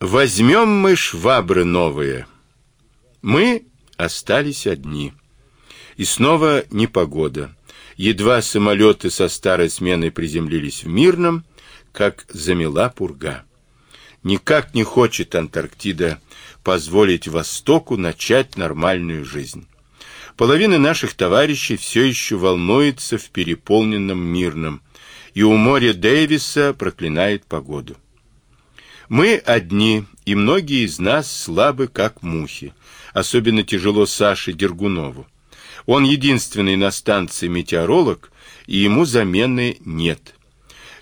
Возьмем мы швабры новые. Мы остались одни. И снова непогода. Едва самолеты со старой сменой приземлились в Мирном, как замела пурга. Никак не хочет Антарктида позволить Востоку начать нормальную жизнь. Половина наших товарищей все еще волнуется в переполненном Мирном, и у моря Дэвиса проклинает погоду. Мы одни, и многие из нас слабы, как мухи. Особенно тяжело Саше Дергунову. Он единственный на станции метеоролог, и ему замены нет.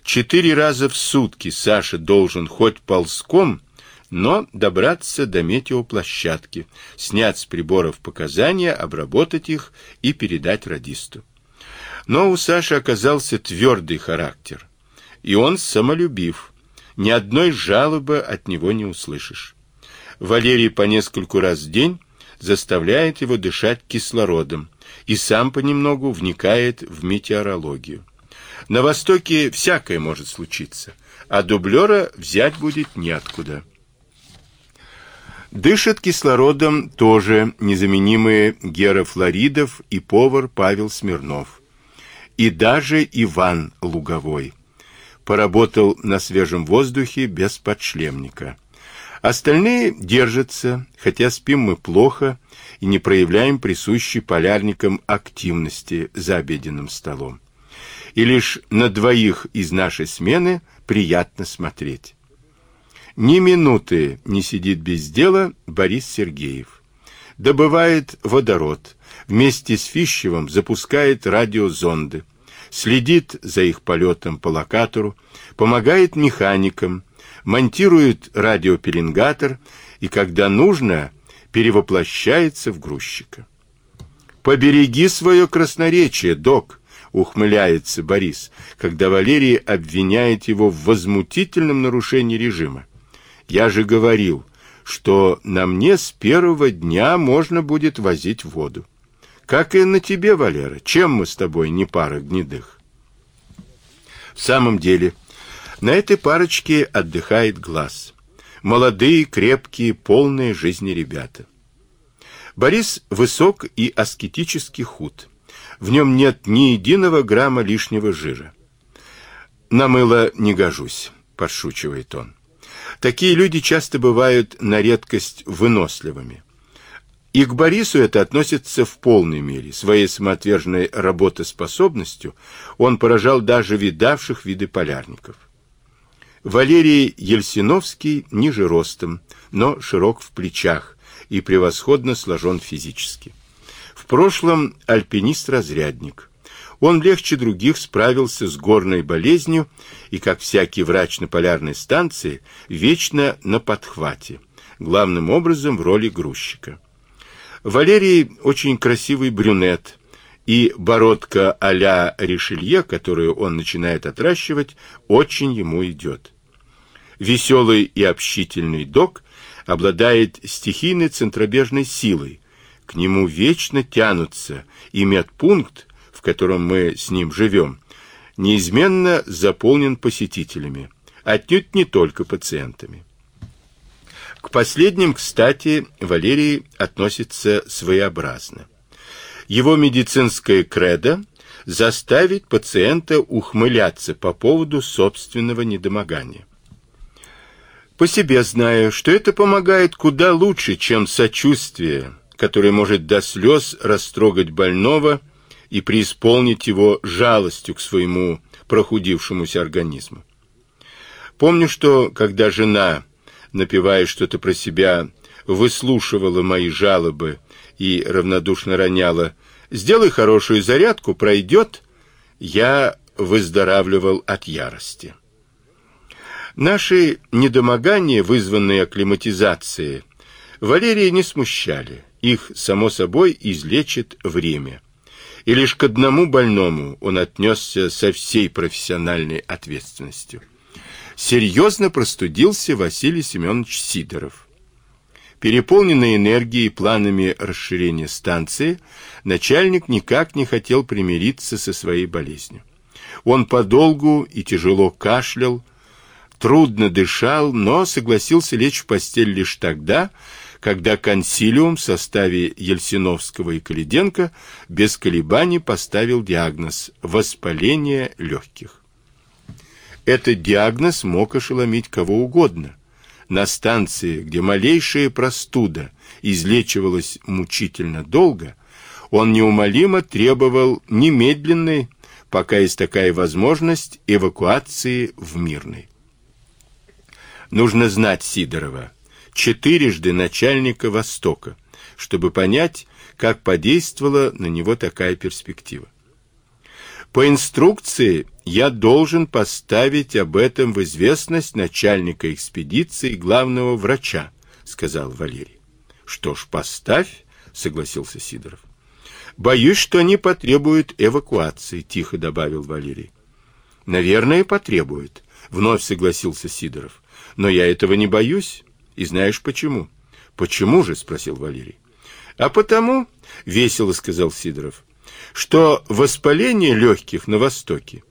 Четыре раза в сутки Саша должен хоть ползком, но добраться до метеоплощадки, снять с приборов показания, обработать их и передать радисту. Но у Саши оказался твердый характер, и он самолюбив. Ни одной жалобы от него не услышишь. Валерий по нескольку раз в день заставляет его дышать кислородом, и сам понемногу вникает в метеорологию. На Востоке всякое может случиться, а дублера взять будет неоткуда. Дышит кислородом тоже незаменимые Гера Флоридов и повар Павел Смирнов. И даже Иван Луговой. Поработал на свежем воздухе без подшлемника. Остальные держатся, хотя спим мы плохо и не проявляем присущей полярникам активности за обеденным столом. И лишь на двоих из нашей смены приятно смотреть. Ни минуты не сидит без дела Борис Сергеев. Добывает водород, вместе с Фищевым запускает радиозонды, следит за их полетом по локатору, помогает механикам, монтирует радиопеленгатор и, когда нужно, перевоплощается в грузчика. «Побереги свое красноречие, док!» — ухмыляется Борис, когда Валерий обвиняет его в возмутительном нарушении режима. «Я же говорил, что на мне с первого дня можно будет возить воду. Как и на тебе, Валера. Чем мы с тобой не пара гнедых?» В самом деле... На этой парочке отдыхает глаз. Молодые, крепкие, полные жизни ребята. Борис высок и аскетически худ. В нем нет ни единого грамма лишнего жира. На мыло не гожусь, подшучивает он. Такие люди часто бывают на редкость выносливыми. И к Борису это относится в полной мере. Своей самоотверженной работоспособностью он поражал даже видавших виды полярников. Валерий Ельсиновский ниже ростом, но широк в плечах и превосходно сложен физически. В прошлом альпинист-разрядник. Он легче других справился с горной болезнью и, как всякий врач на полярной станции, вечно на подхвате, главным образом в роли грузчика. Валерий очень красивый брюнет, и бородка а-ля Ришелье, которую он начинает отращивать, очень ему идет. Веселый и общительный док обладает стихийной центробежной силой. К нему вечно тянутся, и медпункт, в котором мы с ним живем, неизменно заполнен посетителями, отнюдь не только пациентами. К последним, кстати, Валерий относится своеобразно. Его медицинское кредо заставить пациента ухмыляться по поводу собственного недомогания. По себе знаю, что это помогает куда лучше, чем сочувствие, которое может до слез растрогать больного и преисполнить его жалостью к своему прохудившемуся организму. Помню, что когда жена, напевая что-то про себя, выслушивала мои жалобы и равнодушно роняла «Сделай хорошую зарядку, пройдет», я выздоравливал от ярости. Наши недомогания, вызванные акклиматизацией, Валерия не смущали. Их, само собой, излечит время. И лишь к одному больному он отнесся со всей профессиональной ответственностью. Серьезно простудился Василий Семенович Сидоров. Переполненный энергией и планами расширения станции, начальник никак не хотел примириться со своей болезнью. Он подолгу и тяжело кашлял, трудно дышал, но согласился лечь в постель лишь тогда, когда консилиум в составе Ельсиновского и Калиденко без колебаний поставил диагноз воспаление легких. Этот диагноз мог ошеломить кого угодно. На станции, где малейшая простуда излечивалась мучительно долго, он неумолимо требовал немедленной, пока есть такая возможность, эвакуации в Мирный. Нужно знать Сидорова, четырежды начальника Востока, чтобы понять, как подействовала на него такая перспектива. По инструкции я должен поставить об этом в известность начальника экспедиции и главного врача, сказал Валерий. Что ж, поставь, согласился Сидоров. Боюсь, что они потребуют эвакуации, тихо добавил Валерий. Наверное, потребуют, вновь согласился Сидоров. Но я этого не боюсь, и знаешь почему? Почему же, спросил Валерий. А потому, весело сказал Сидоров, что воспаление легких на востоке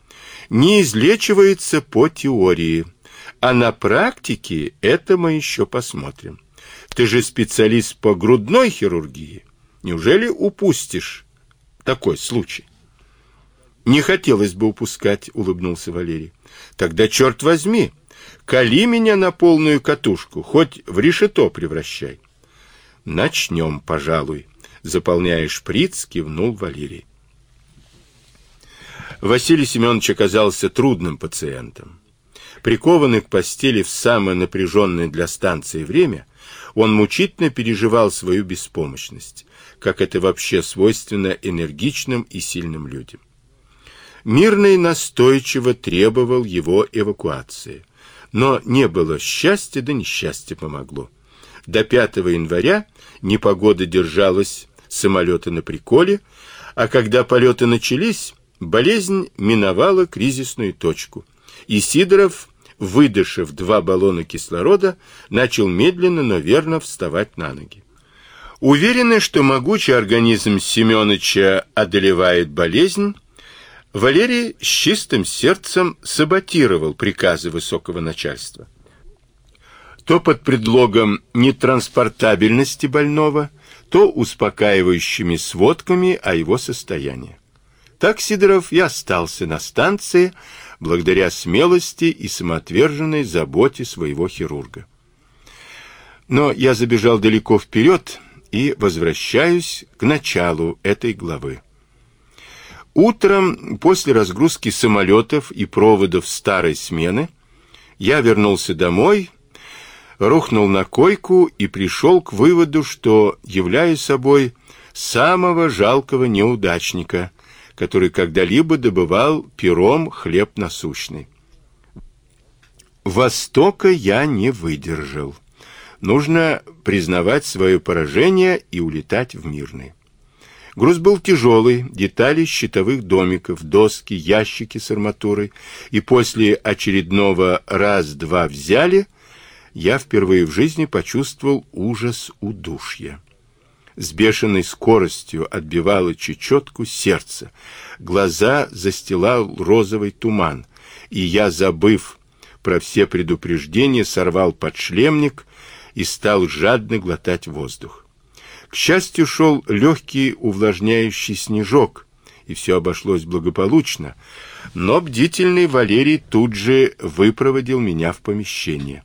не излечивается по теории, а на практике это мы еще посмотрим. Ты же специалист по грудной хирургии. Неужели упустишь такой случай? Не хотелось бы упускать, улыбнулся Валерий. Тогда черт возьми, кали меня на полную катушку, хоть в решето превращай. Начнем, пожалуй, заполняя шприц, кивнул Валерий. Василий Семенович оказался трудным пациентом. Прикованный к постели в самое напряженное для станции время, он мучительно переживал свою беспомощность, как это вообще свойственно энергичным и сильным людям. Мирный настойчиво требовал его эвакуации, но не было счастья, да несчастье помогло. До 5 января непогода держалась самолеты на приколе, а когда полеты начались, Болезнь миновала кризисную точку, и Сидоров, выдышав два баллона кислорода, начал медленно, но верно вставать на ноги. Уверенный, что могучий организм Семёныча одолевает болезнь, Валерий с чистым сердцем саботировал приказы высокого начальства. То под предлогом нетранспортабельности больного, то успокаивающими сводками о его состоянии. Так Сидоров и остался на станции благодаря смелости и самоотверженной заботе своего хирурга. Но я забежал далеко вперед и возвращаюсь к началу этой главы. Утром после разгрузки самолетов и проводов старой смены я вернулся домой, рухнул на койку и пришел к выводу, что являюсь собой самого жалкого неудачника, который когда-либо добывал пером хлеб насущный. Востока я не выдержал. Нужно признавать свое поражение и улетать в мирный. Груз был тяжелый, детали щитовых домиков, доски, ящики с арматурой, и после очередного раз-два взяли, я впервые в жизни почувствовал ужас удушья с бешеной скоростью отбивало чечетку сердце. Глаза застилал розовый туман, и я, забыв про все предупреждения, сорвал подшлемник и стал жадно глотать воздух. К счастью, шел легкий увлажняющий снежок, и все обошлось благополучно, но бдительный Валерий тут же выпроводил меня в помещение.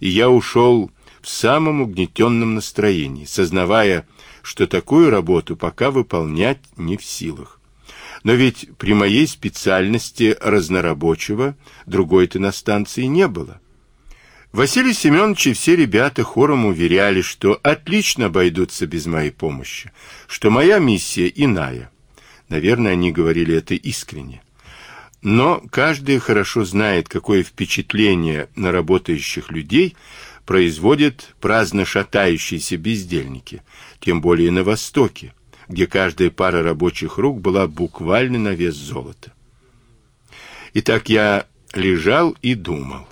И я ушел в самом угнетенном настроении, сознавая, что такую работу пока выполнять не в силах. Но ведь при моей специальности разнорабочего другой-то на станции не было. Василий Семенович и все ребята хором уверяли, что отлично обойдутся без моей помощи, что моя миссия иная. Наверное, они говорили это искренне. Но каждый хорошо знает, какое впечатление на работающих людей производят праздно шатающиеся бездельники, тем более на Востоке, где каждая пара рабочих рук была буквально на вес золота. Итак, я лежал и думал.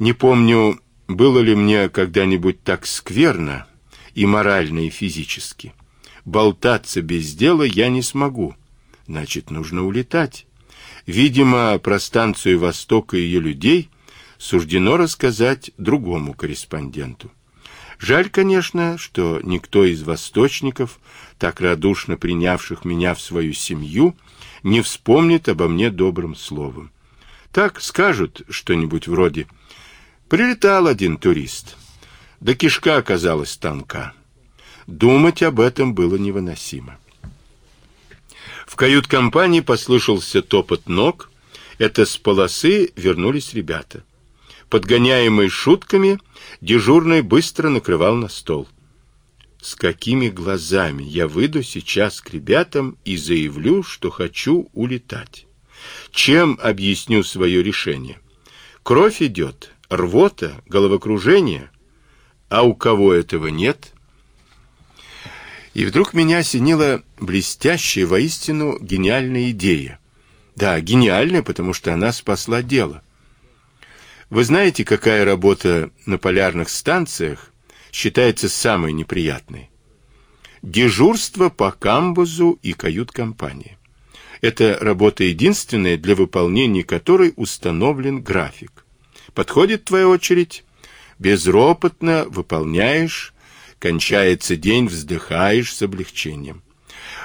Не помню, было ли мне когда-нибудь так скверно и морально, и физически. Болтаться без дела я не смогу. Значит, нужно улетать. Видимо, про станцию Востока и ее людей суждено рассказать другому корреспонденту. Жаль, конечно, что никто из восточников, так радушно принявших меня в свою семью, не вспомнит обо мне добрым словом. Так скажут что-нибудь вроде «Прилетал один турист, да кишка оказалась тонка». Думать об этом было невыносимо. В кают-компании послышался топот ног. Это с полосы вернулись ребята. Подгоняемый шутками, дежурный быстро накрывал на стол. С какими глазами я выйду сейчас к ребятам и заявлю, что хочу улетать? Чем объясню свое решение? Кровь идет, рвота, головокружение. А у кого этого нет? И вдруг меня осенила блестящая, воистину гениальная идея. Да, гениальная, потому что она спасла дело. Вы знаете, какая работа на полярных станциях считается самой неприятной? Дежурство по камбузу и кают-компании. Это работа единственная, для выполнения которой установлен график. Подходит твоя очередь, безропотно выполняешь, кончается день, вздыхаешь с облегчением.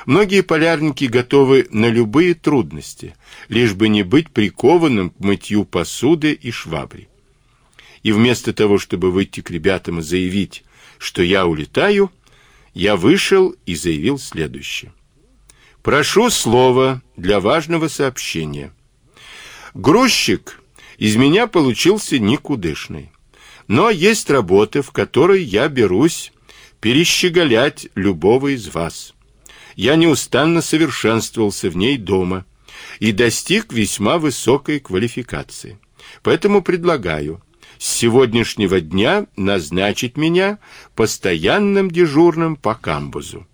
Многие полярники готовы на любые трудности, лишь бы не быть прикованным к мытью посуды и швабре. И вместо того, чтобы выйти к ребятам и заявить, что я улетаю, я вышел и заявил следующее. Прошу слова для важного сообщения. Грузчик из меня получился никудышный. Но есть работа, в которой я берусь перещеголять любого из вас я неустанно совершенствовался в ней дома и достиг весьма высокой квалификации. Поэтому предлагаю с сегодняшнего дня назначить меня постоянным дежурным по камбузу.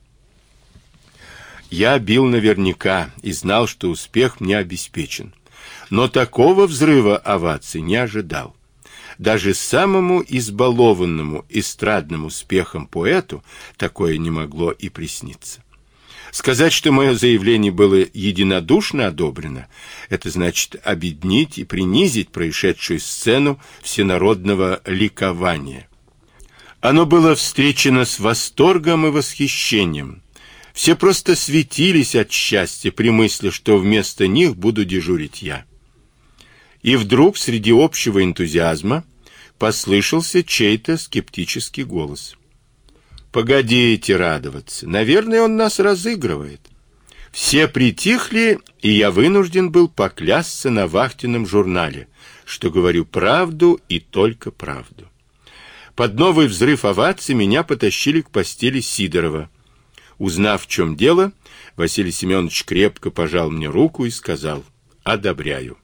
Я бил наверняка и знал, что успех мне обеспечен. Но такого взрыва оваций не ожидал. Даже самому избалованному эстрадным успехом поэту такое не могло и присниться. Сказать, что мое заявление было единодушно одобрено, это значит обеднить и принизить происшедшую сцену всенародного ликования. Оно было встречено с восторгом и восхищением. Все просто светились от счастья при мысли, что вместо них буду дежурить я. И вдруг среди общего энтузиазма послышался чей-то скептический голос. Погодите радоваться. Наверное, он нас разыгрывает. Все притихли, и я вынужден был поклясться на вахтенном журнале, что говорю правду и только правду. Под новый взрыв оваций меня потащили к постели Сидорова. Узнав, в чем дело, Василий Семенович крепко пожал мне руку и сказал: "Одобряю.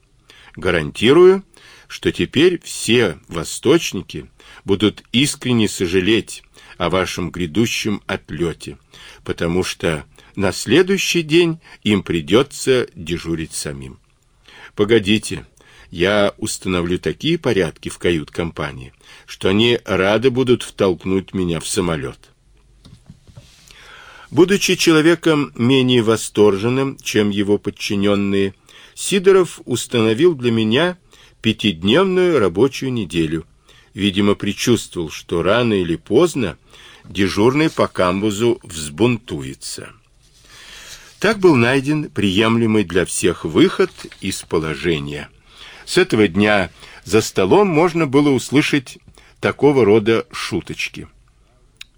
Гарантирую, что теперь все восточники будут искренне сожалеть о вашем грядущем отлете, потому что на следующий день им придется дежурить самим. Погодите, я установлю такие порядки в кают-компании, что они рады будут втолкнуть меня в самолет. Будучи человеком менее восторженным, чем его подчиненные, Сидоров установил для меня пятидневную рабочую неделю. Видимо, предчувствовал, что рано или поздно дежурный по камбузу взбунтуется. Так был найден приемлемый для всех выход из положения. С этого дня за столом можно было услышать такого рода шуточки.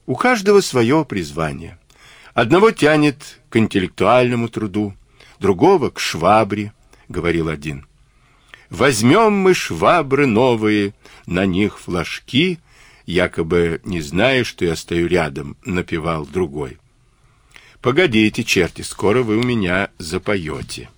У каждого свое призвание. Одного тянет к интеллектуальному труду, другого к швабре, говорил один. Возьмем мы швабры новые, на них флажки, якобы не зная, что я стою рядом, напевал другой. Погодите, черти, скоро вы у меня запоете.